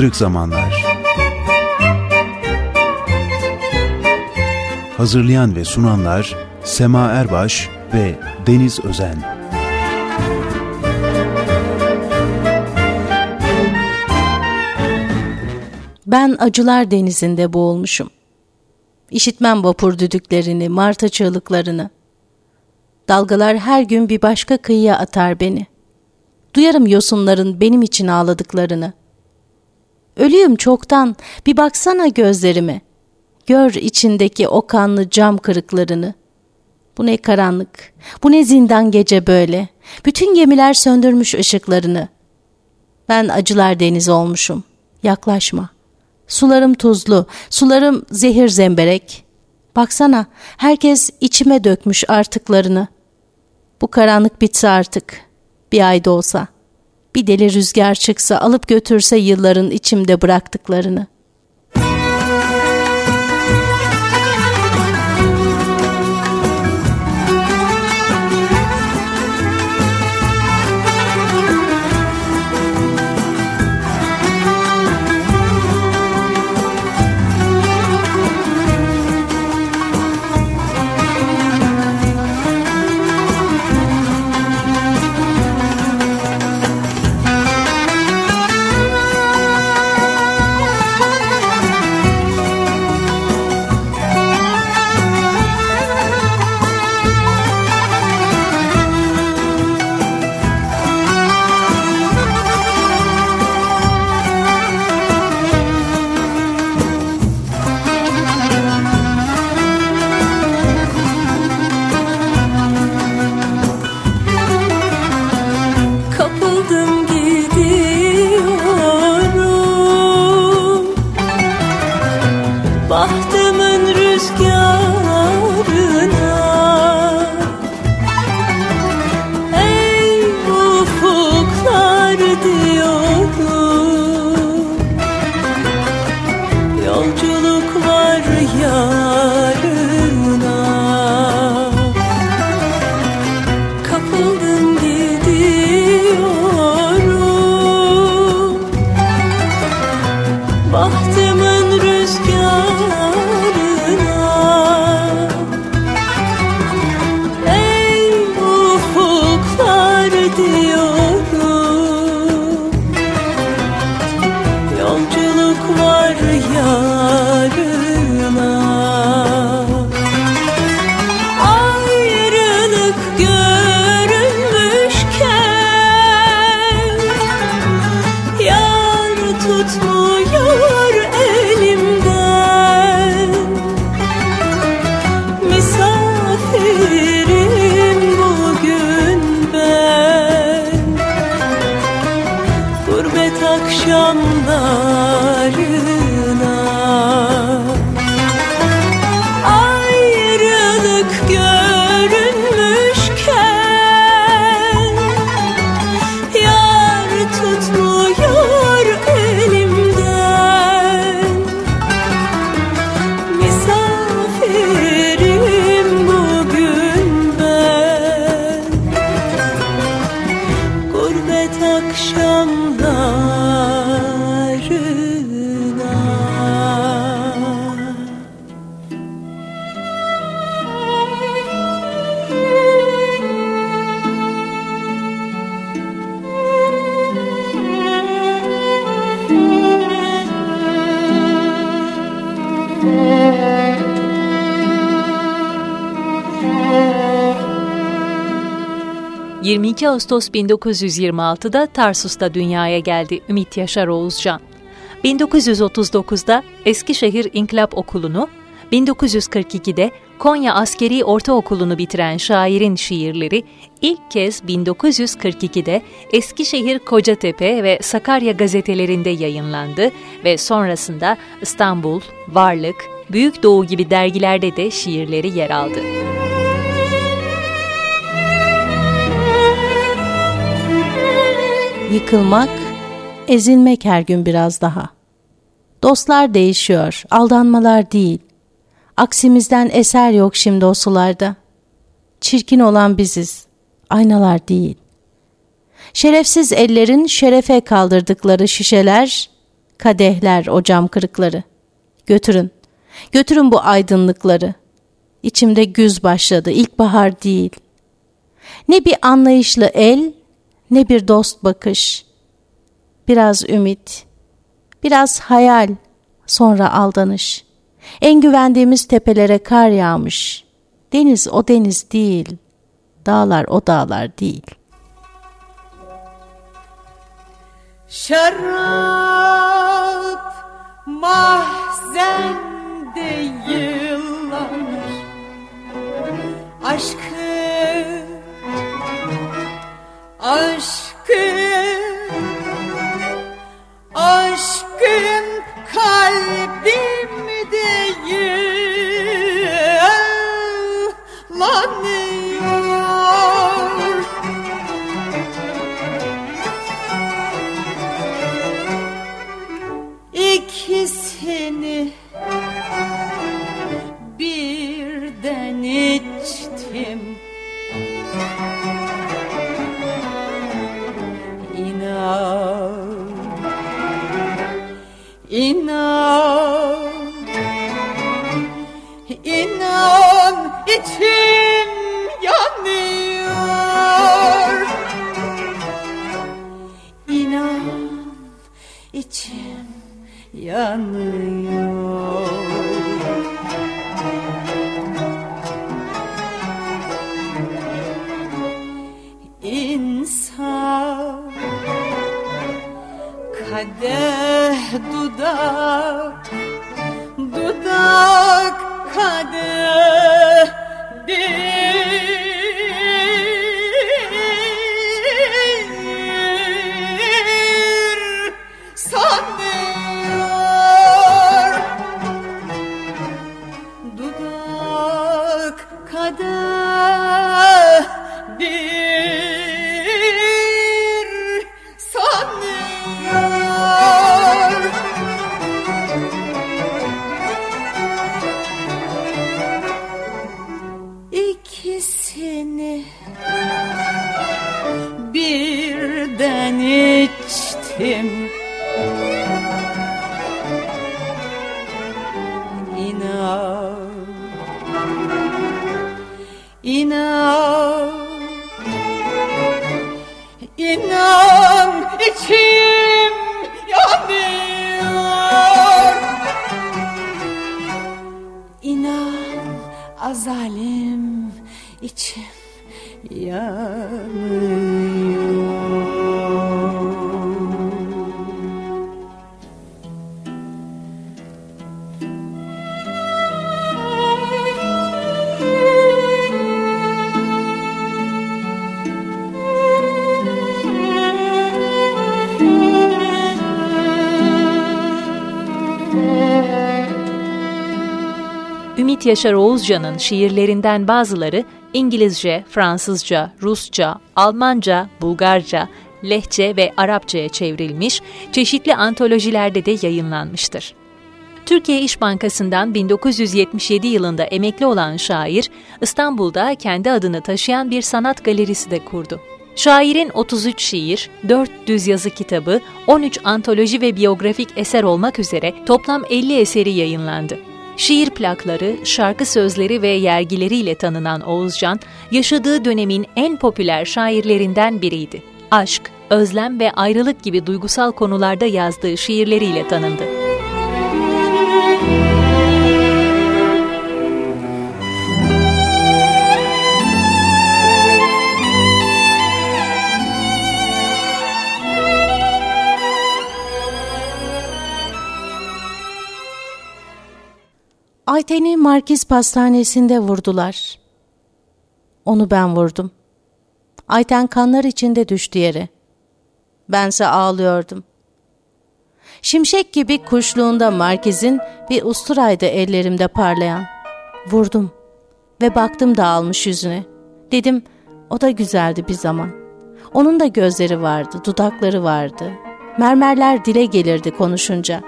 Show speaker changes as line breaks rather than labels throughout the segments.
Kırık Zamanlar Hazırlayan ve sunanlar Sema Erbaş ve Deniz Özen
Ben acılar denizinde boğulmuşum. İşitmem vapur düdüklerini, marta çığlıklarını. Dalgalar her gün bir başka kıyıya atar beni. Duyarım yosunların benim için ağladıklarını. Ölüyüm çoktan, bir baksana gözlerime. Gör içindeki o kanlı cam kırıklarını. Bu ne karanlık, bu ne zindan gece böyle. Bütün gemiler söndürmüş ışıklarını. Ben acılar denizi olmuşum. Yaklaşma. Sularım tuzlu, sularım zehir zemberek. Baksana, herkes içime dökmüş artıklarını. Bu karanlık bitse artık, bir ayda olsa. Bir deli rüzgar çıksa, alıp götürse yılların içimde bıraktıklarını.''
...22 Ağustos 1926'da Tarsus'ta dünyaya geldi Ümit Yaşar Oğuzcan. 1939'da Eskişehir İnkılap Okulu'nu, 1942'de Konya Askeri Ortaokulu'nu bitiren şairin şiirleri ilk kez 1942'de Eskişehir Kocatepe ve Sakarya gazetelerinde yayınlandı ve sonrasında İstanbul, Varlık, Büyük Doğu gibi dergilerde de şiirleri yer aldı.
Yıkılmak, ezilmek her gün biraz daha. Dostlar değişiyor, aldanmalar değil. Aksimizden eser yok şimdi o sularda. Çirkin olan biziz, aynalar değil. Şerefsiz ellerin şerefe kaldırdıkları şişeler,
kadehler, o cam kırıkları. Götürün, götürün bu aydınlıkları. İçimde güz başladı, ilkbahar değil. Ne bir anlayışlı el, ne bir dost bakış. Biraz ümit, biraz hayal, sonra aldanış. En güvendiğimiz tepelere kar yağmış. Deniz o deniz değil, dağlar o dağlar değil.
Şarap mahzende yıllar Aşkı, aşkı, aşkın kalbimde yıllanıyor. İkisini İnan İnan içim yanıyor. İnan içim yanıyor dudak dudak kadeh İkisini birden içtim. İnan. İnan. İnan içim yanıyor. İnan azalim
Yaşar Oğuzcan'ın şiirlerinden bazıları İngilizce, Fransızca, Rusça, Almanca, Bulgarca, Lehçe ve Arapçaya çevrilmiş, çeşitli antolojilerde de yayınlanmıştır. Türkiye İş Bankası'ndan 1977 yılında emekli olan şair, İstanbul'da kendi adını taşıyan bir sanat galerisi de kurdu. Şairin 33 şiir, 4 düz yazı kitabı, 13 antoloji ve biyografik eser olmak üzere toplam 50 eseri yayınlandı. Şiir plakları, şarkı sözleri ve yergileriyle tanınan Oğuzcan, yaşadığı dönemin en popüler şairlerinden biriydi. Aşk, özlem ve ayrılık gibi duygusal konularda yazdığı şiirleriyle tanındı.
Ayten'i Markiz Pastanesi'nde vurdular. Onu ben vurdum. Ayten kanlar içinde düştü yere. Bense ağlıyordum. Şimşek gibi kuşluğunda Markiz'in bir usturaydı ellerimde parlayan. Vurdum ve baktım dağılmış yüzüne. Dedim o da güzeldi bir zaman. Onun da gözleri vardı, dudakları vardı. Mermerler dile gelirdi konuşunca.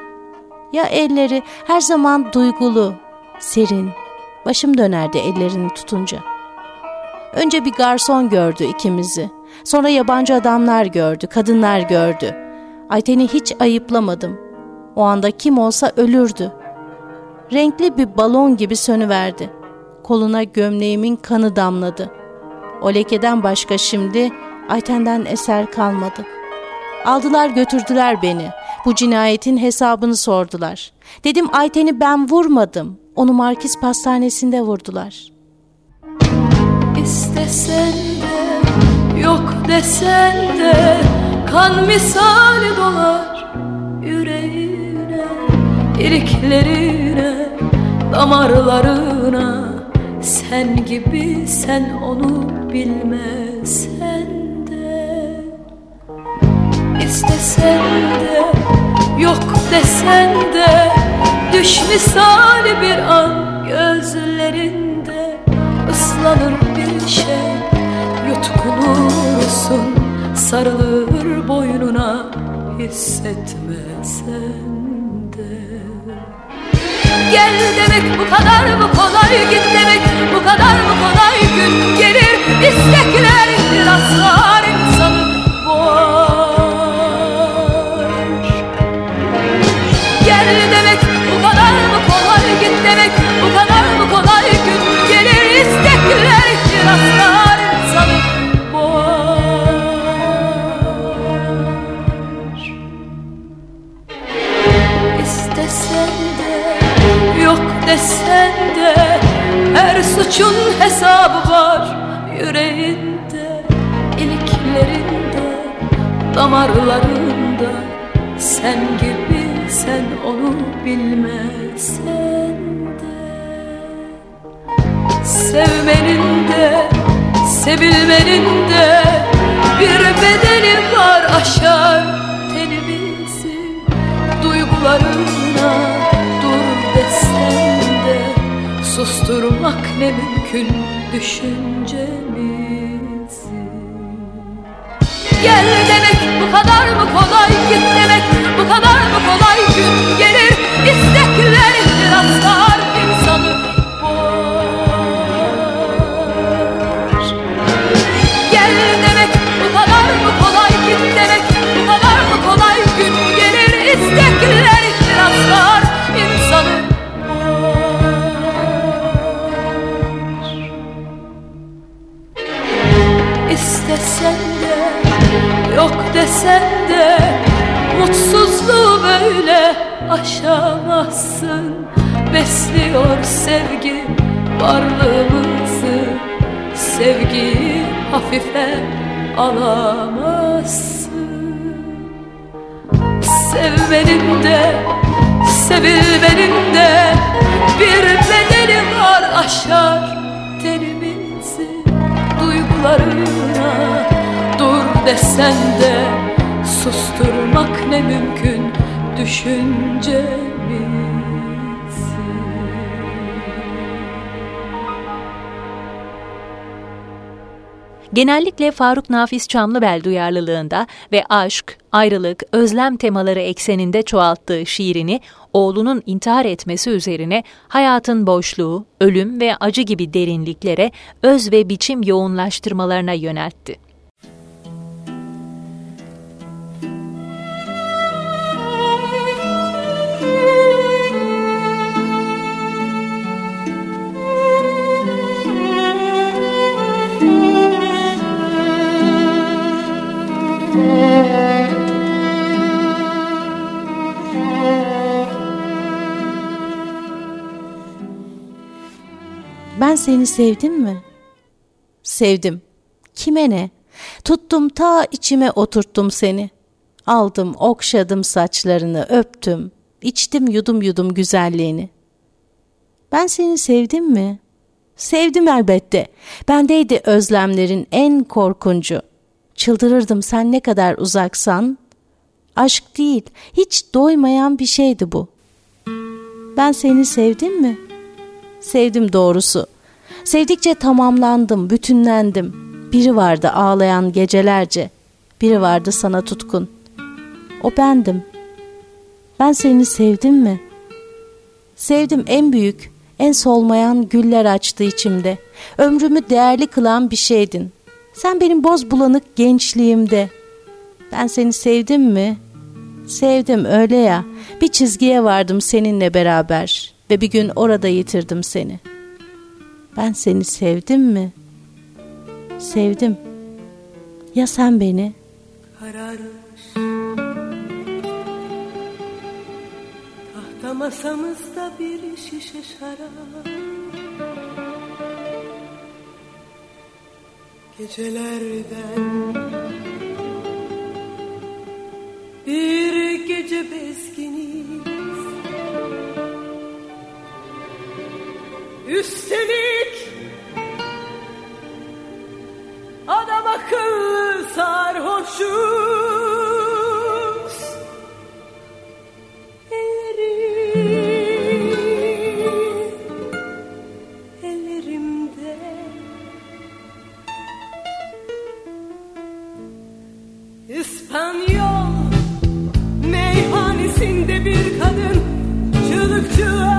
Ya elleri her zaman duygulu, serin. Başım dönerdi ellerini tutunca. Önce bir garson gördü ikimizi. Sonra yabancı adamlar gördü, kadınlar gördü. Ayten'i hiç ayıplamadım. O anda kim olsa ölürdü. Renkli bir balon gibi sönüverdi. Koluna gömleğimin kanı damladı. O lekeden başka şimdi Ayten'den eser kalmadı. Aldılar götürdüler beni. Bu cinayetin hesabını sordular. Dedim Ayten'i ben vurmadım. Onu Markis pastanesinde vurdular.
İstesen de yok desen de kan misali dolar yüreğine, iliklerine, damarlarına. Sen gibi sen onu bilmesen de İstesen de yok desen de Düş misali bir an gözlerinde ıslanır bir şey. Yutkunursun sarılır boynuna hissetmesen Gel demek bu kadar mı kolay? Git demek bu kadar mı kolay? Gün gelir istekler rastlar demek bu kadar mı kolay? Gün gelir istekler rastlar insanı boğar. İstesen de yok desen de Her suçun hesabı var. Yüreğinde iliklerinde damarlarında Sen gibi sen onu bilmesen de. Sevmenin de sevilmenin de Bir bedeli var aşar tenimizi. Duygularına dur desen de Susturmak ne mümkün düşüncemizi. Gel demek bu kadar mı kolay Git demek bu kadar mı kolay Gün gelir istekler rastlar insanı boğar Gel demek bu kadar mı kolay Git demek bu kadar mı kolay? Gün gelir istekler rastlar insanı boğar İstesen de yok desen de Mutsuzluğu böyle aşamazsın. Besliyor sevgi varlığımızı. Sevgiyi hafife alamazsın. Sevmenin de sevilmenin de Bir bedeli var aşar tenimizi Duygularına dur desen de Susturmak ne mümkün düşüncemizi
Genellikle Faruk Nafiz Çamlıbel duyarlılığında ve aşk, ayrılık, özlem temaları ekseninde çoğalttığı şiirini oğlunun intihar etmesi üzerine hayatın boşluğu, ölüm ve acı gibi derinliklere öz ve biçim yoğunlaştırmalarına yöneltti.
Seni sevdim mi? Sevdim. Kime ne? Tuttum ta içime oturttum seni. Aldım, okşadım saçlarını, öptüm. içtim yudum yudum güzelliğini. Ben seni sevdim mi? Sevdim elbette. Bendeydi özlemlerin en korkuncu. Çıldırırdım sen ne kadar uzaksan. Aşk değil, hiç doymayan bir şeydi bu. Ben seni sevdim mi? Sevdim doğrusu. Sevdikçe tamamlandım, bütünlendim. Biri vardı ağlayan gecelerce, biri vardı sana tutkun. O bendim. Ben seni sevdim mi? Sevdim en büyük, en solmayan güller açtı içimde. Ömrümü değerli kılan bir şeydin. Sen benim boz bulanık gençliğimde. Ben seni sevdim mi? Sevdim öyle ya. Bir çizgiye vardım seninle beraber ve bir gün orada yitirdim seni.'' Ben seni sevdim mi? Sevdim. Ya sen beni?
Kararmış. Tahta masamızda bir şişe şarap. Gecelerden bir gece bezginiz. Üstelik adam akıllı sarhoşuz. Ellerim ellerimde İspanyol meyhanesinde bir kadın çığlıkçı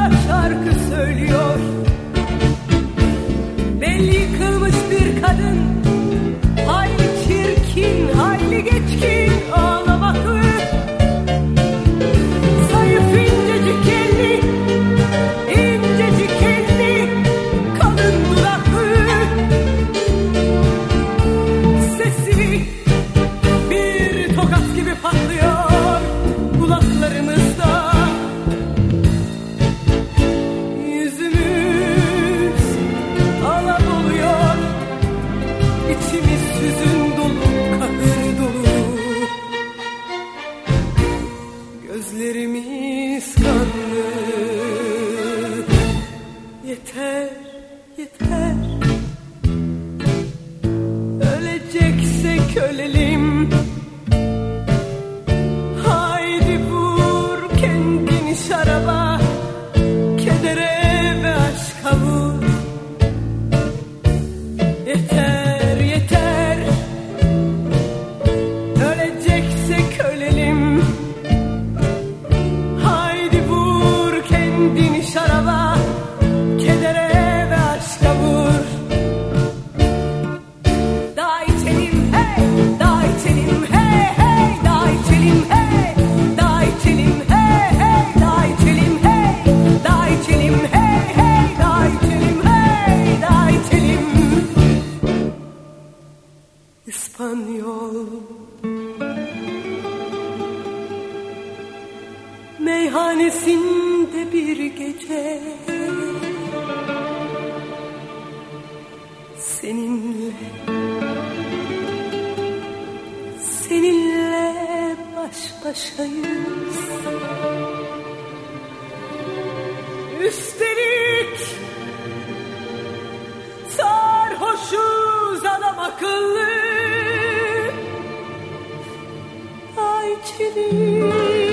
去的。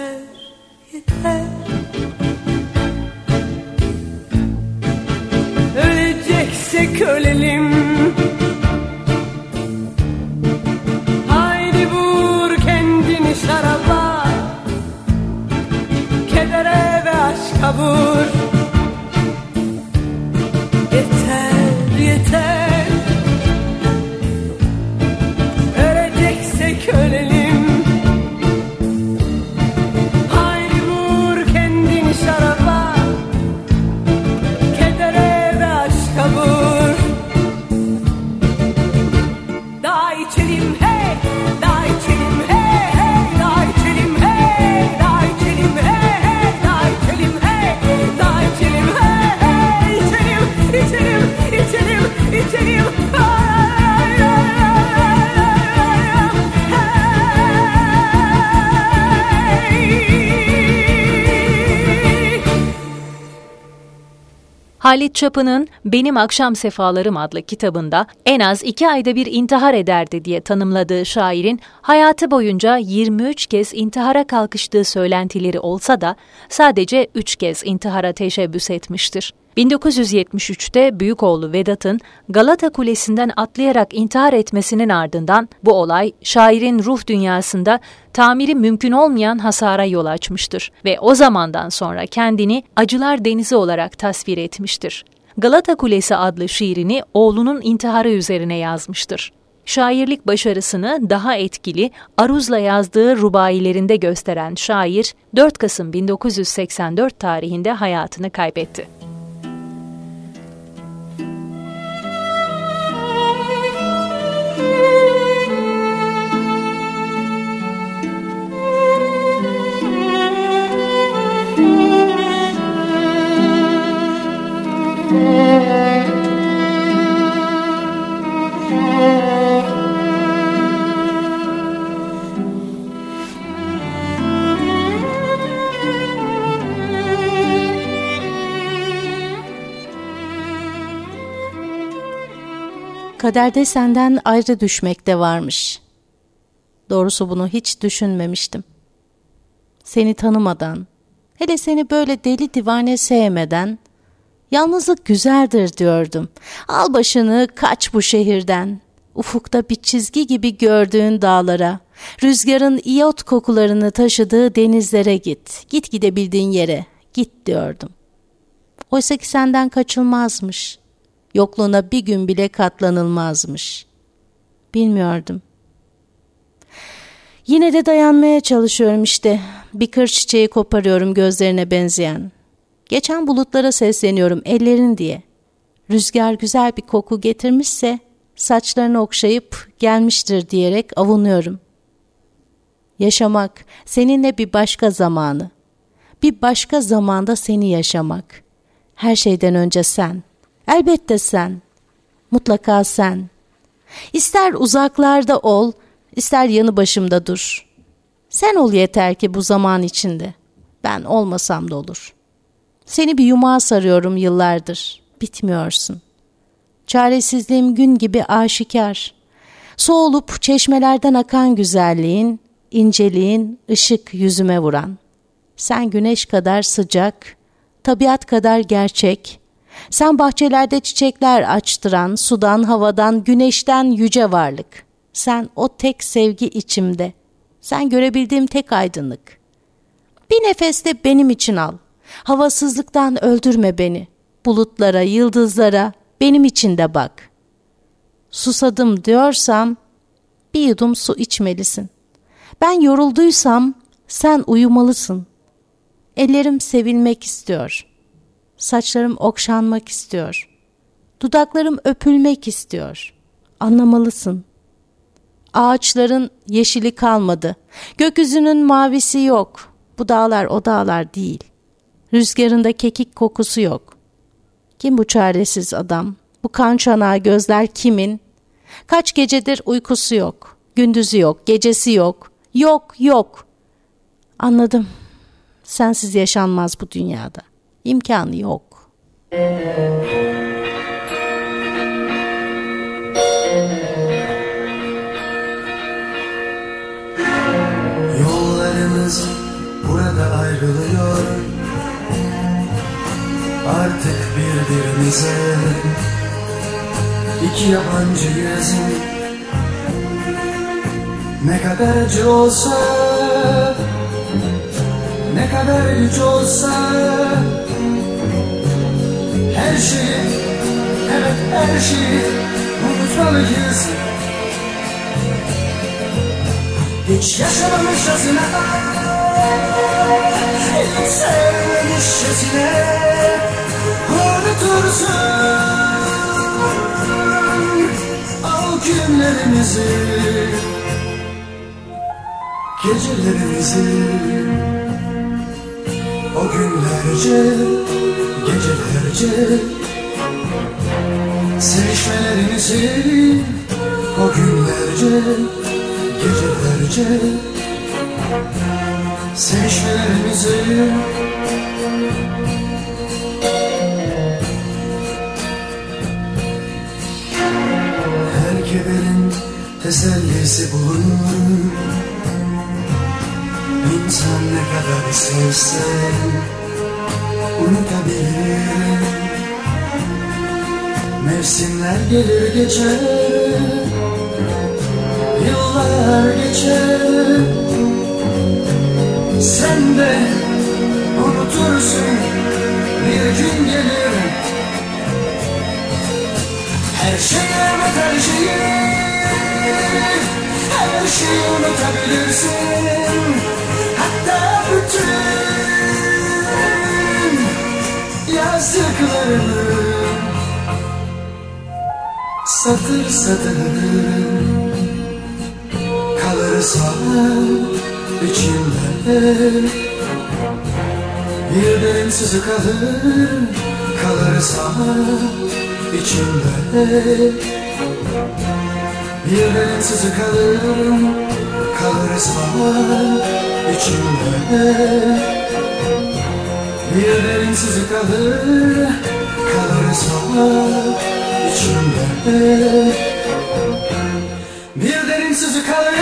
yeter yeter. Öleceksek ölelim
Halit Çapı'nın Benim Akşam Sefalarım adlı kitabında en az iki ayda bir intihar ederdi diye tanımladığı şairin hayatı boyunca 23 kez intihara kalkıştığı söylentileri olsa da sadece 3 kez intihara teşebbüs etmiştir. 1973'te büyük oğlu Vedat'ın Galata Kulesi'nden atlayarak intihar etmesinin ardından bu olay şairin ruh dünyasında tamiri mümkün olmayan hasara yol açmıştır ve o zamandan sonra kendini acılar denizi olarak tasvir etmiştir. Galata Kulesi adlı şiirini oğlunun intiharı üzerine yazmıştır. Şairlik başarısını daha etkili Aruz'la yazdığı rubailerinde gösteren şair 4 Kasım 1984 tarihinde hayatını kaybetti.
Kaderde senden ayrı düşmek de varmış. Doğrusu bunu hiç düşünmemiştim. Seni tanımadan, hele seni böyle deli divane sevmeden, yalnızlık güzeldir diyordum. Al başını kaç bu şehirden. Ufukta bir çizgi gibi gördüğün dağlara, rüzgarın iyot kokularını taşıdığı denizlere git. Git gidebildiğin yere, git diyordum. Oysa ki senden kaçılmazmış yokluğuna bir gün bile katlanılmazmış. Bilmiyordum. Yine de dayanmaya çalışıyorum işte. Bir kır çiçeği koparıyorum gözlerine benzeyen. Geçen bulutlara sesleniyorum ellerin diye. Rüzgar güzel bir koku getirmişse saçlarını okşayıp gelmiştir diyerek avunuyorum. Yaşamak seninle bir başka zamanı. Bir başka zamanda seni yaşamak. Her şeyden önce sen. Elbette sen. Mutlaka sen. İster uzaklarda ol, ister yanı başımda dur. Sen ol yeter ki bu zaman içinde. Ben olmasam da olur. Seni bir yumağa sarıyorum yıllardır. Bitmiyorsun. Çaresizliğim gün gibi aşikar. Su olup çeşmelerden akan güzelliğin, inceliğin ışık yüzüme vuran. Sen güneş kadar sıcak, tabiat kadar gerçek, sen bahçelerde çiçekler açtıran, sudan, havadan, güneşten yüce varlık. Sen o tek sevgi içimde. Sen görebildiğim tek aydınlık. Bir nefeste benim için al. Havasızlıktan öldürme beni. Bulutlara, yıldızlara benim için de bak. Susadım diyorsam bir yudum su içmelisin. Ben yorulduysam sen uyumalısın. Ellerim sevilmek istiyor.'' Saçlarım okşanmak istiyor. Dudaklarım öpülmek istiyor. Anlamalısın. Ağaçların yeşili kalmadı. Gökyüzünün mavisi yok. Bu dağlar o dağlar değil. Rüzgarında kekik kokusu yok. Kim bu çaresiz adam? Bu kan çanağı gözler kimin? Kaç gecedir uykusu yok. Gündüzü yok, gecesi yok. Yok, yok. Anladım. Sensiz yaşanmaz bu dünyada. İmkanı yok.
Yollarımız burada ayrılıyor Artık birbirimize iki yabancıyız Ne kadar acı olsa Ne kadar güç olsa her şeyi, evet her şeyi unutmalıyız. Hiç yaşamamışçasına Hiç sevmemişçasına Unutursun O günlerimizi Gecelerimizi. O günlerce görecek Sevişmelerimizi o günlerce, gecelerce. Sevişmelerimizi Her kederin tesellisi bulunur İnsan ne kadar istersen unutabilir. Mevsimler gelir geçer Yıllar geçer. Sen de unutursun Bir gün gelir. Her şeyi unut her şeyi Her şeyi unutabilirsin yazdıklarını Satır satır kalırsa içimde Bir derin sızı kalır kalırsa içimde Bir derin sızı kalır kalırsa içimde Bir derin sızı kalır kalırsa içimde. Bir derin sızı kalır.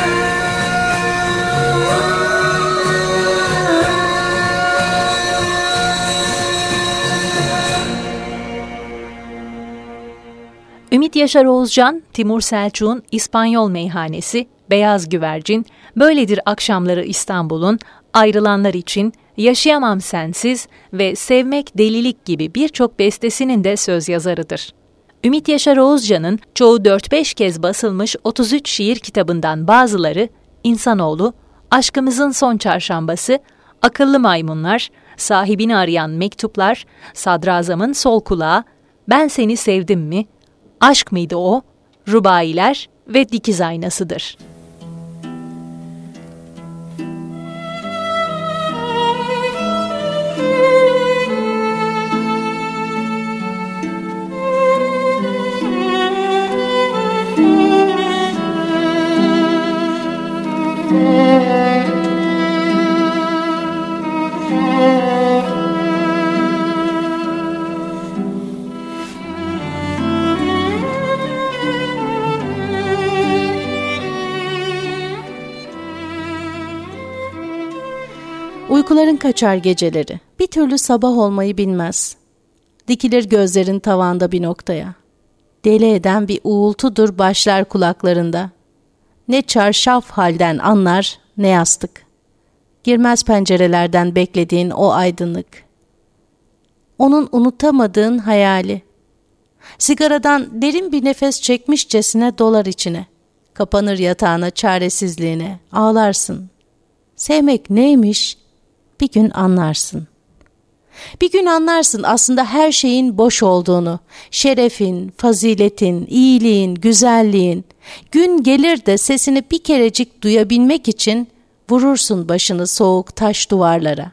Ümit Yaşar Oğuzcan, Timur Selçuk'un İspanyol Meyhanesi, Beyaz Güvercin, Böyledir Akşamları İstanbul'un, Ayrılanlar için, Yaşayamam Sensiz ve Sevmek Delilik gibi birçok bestesinin de söz yazarıdır. Ümit Yaşar Oğuzcan'ın çoğu 4-5 kez basılmış 33 şiir kitabından bazıları İnsanoğlu, Aşkımızın Son Çarşambası, Akıllı Maymunlar, Sahibini Arayan Mektuplar, Sadrazamın Sol Kulağı, Ben Seni Sevdim Mi, Aşk mıydı o, Rubailer ve Dikiz Aynası'dır.
Uykuların kaçar geceleri. Bir türlü sabah olmayı bilmez. Dikilir gözlerin tavanda bir noktaya. Deli eden bir uğultudur başlar kulaklarında. Ne çarşaf halden anlar ne yastık. Girmez pencerelerden beklediğin o aydınlık. Onun unutamadığın hayali. Sigaradan derin bir nefes çekmişçesine dolar içine. Kapanır yatağına çaresizliğine, ağlarsın. Sevmek neymiş? Bir gün anlarsın. Bir gün anlarsın aslında her şeyin boş olduğunu. Şerefin, faziletin, iyiliğin, güzelliğin. Gün gelir de sesini bir kerecik duyabilmek için vurursun başını soğuk taş duvarlara.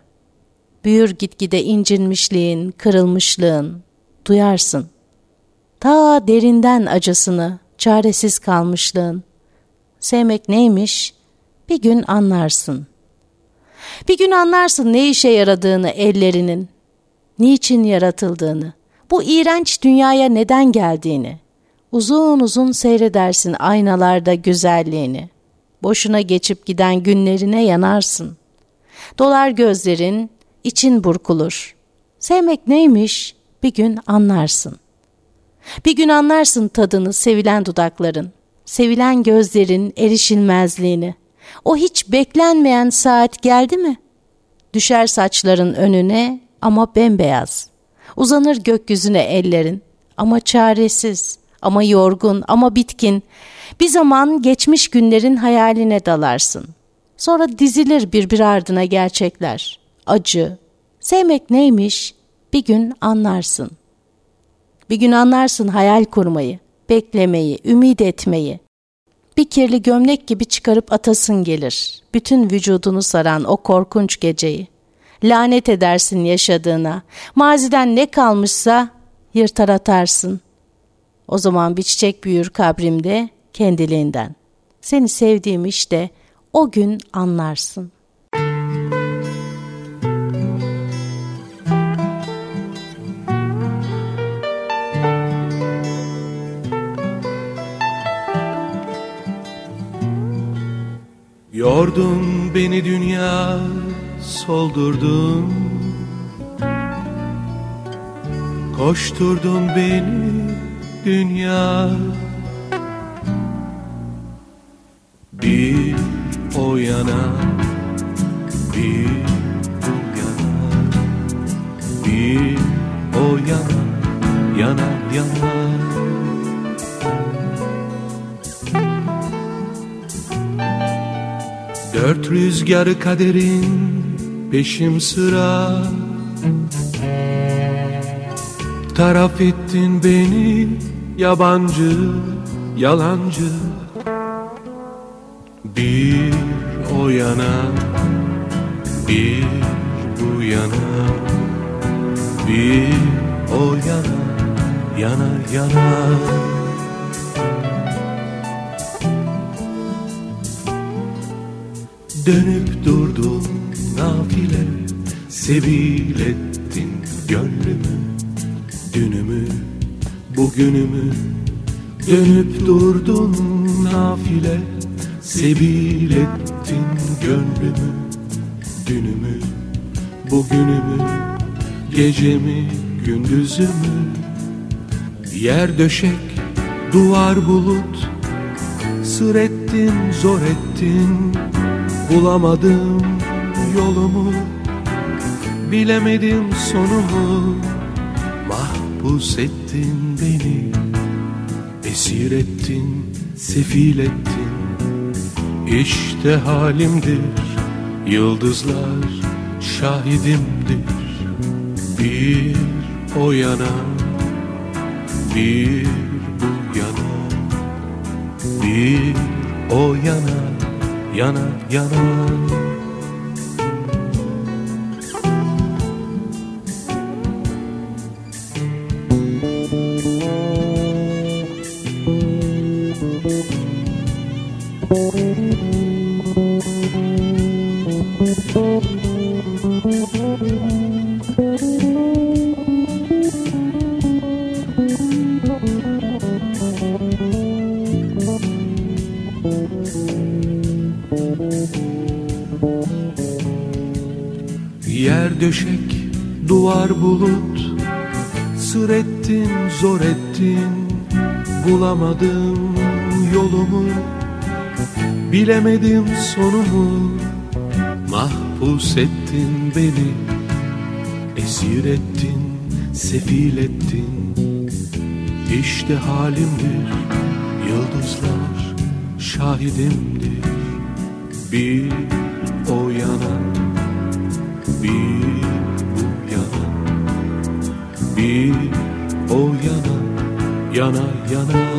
Büyür gitgide incinmişliğin, kırılmışlığın. Duyarsın. Ta derinden acısını, çaresiz kalmışlığın. Sevmek neymiş? Bir gün anlarsın.'' Bir gün anlarsın ne işe yaradığını ellerinin, niçin yaratıldığını, bu iğrenç dünyaya neden geldiğini. Uzun uzun seyredersin aynalarda güzelliğini. Boşuna geçip giden günlerine yanarsın. Dolar gözlerin, için burkulur. Sevmek neymiş bir gün anlarsın. Bir gün anlarsın tadını sevilen dudakların, sevilen gözlerin erişilmezliğini.'' O hiç beklenmeyen saat geldi mi? Düşer saçların önüne ama bembeyaz. Uzanır gökyüzüne ellerin ama çaresiz, ama yorgun, ama bitkin. Bir zaman geçmiş günlerin hayaline dalarsın. Sonra dizilir birbir ardına gerçekler. Acı. Sevmek neymiş? Bir gün anlarsın. Bir gün anlarsın hayal kurmayı, beklemeyi, ümit etmeyi bir kirli gömlek gibi çıkarıp atasın gelir. Bütün vücudunu saran o korkunç geceyi. Lanet edersin yaşadığına. Maziden ne kalmışsa yırtar atarsın. O zaman bir çiçek büyür kabrimde kendiliğinden. Seni sevdiğim işte o gün anlarsın.
Yordun beni dünya soldurdun. Koşturdun beni dünya. Bir o yana Bir bu yana. Bir o yana Yana yana Dört rüzgarı kaderin peşim sıra. Taraf ettin beni yabancı, yalancı. Bir o yana, bir bu yana. Bir o yana, yana yana Dönüp durdun nafile Sevil ettin gönlümü. Dünümü bugünümü. Dönüp durdun nafile Sebil ettin gönlümü. Dünümü bugünümü. Gecemi gündüzümü. Yer döşek duvar bulut. Sır ettin zor ettin Bulamadım yolumu Bilemedim sonumu. Mahpus ettin beni Esir ettin, sefil ettin. İşte halimdir Yıldızlar şahidimdir. Bir o yana Bir bu yana Bir o yana yana yana Mahpus ettin beni Esir ettin, sefil ettin. İşte halimdir Yıldızlar şahidimdir. Bir o yana bir bu yana. Bir o yana Yana yana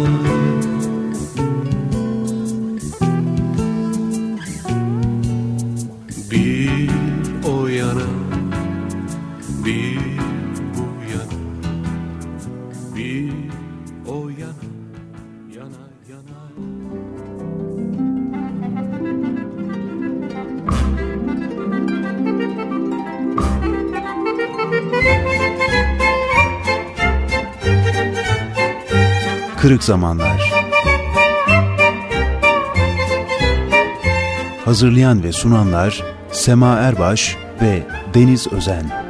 Zamanlar. Hazırlayan ve sunanlar Sema Erbaş ve Deniz Özen